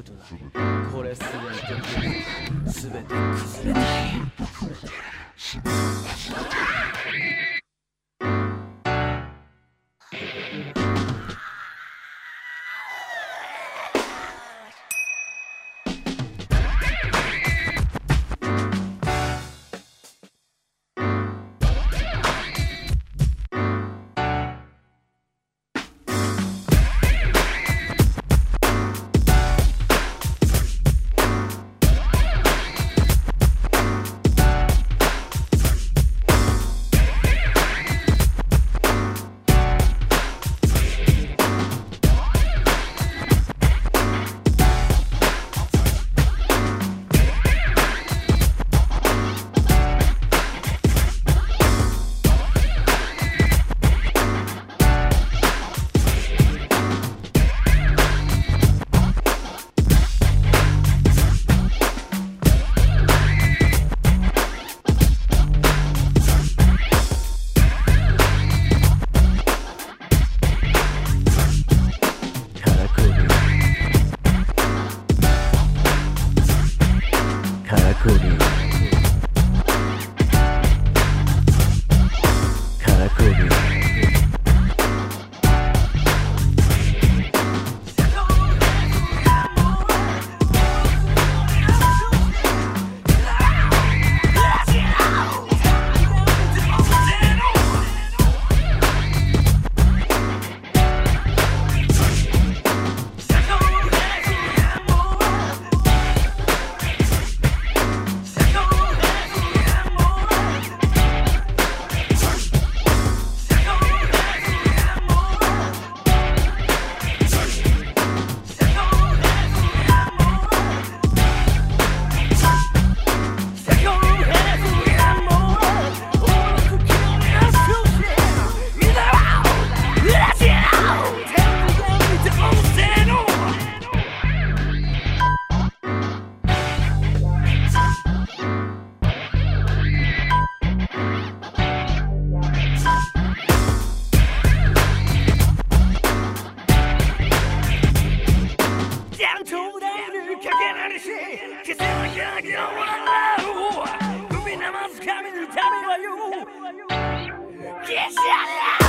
ことなこれすべてすべて崩れたい Cody. enerji Kesinlikle yollarlar Bu bir namaz kamil tabi vayu Kesinlikle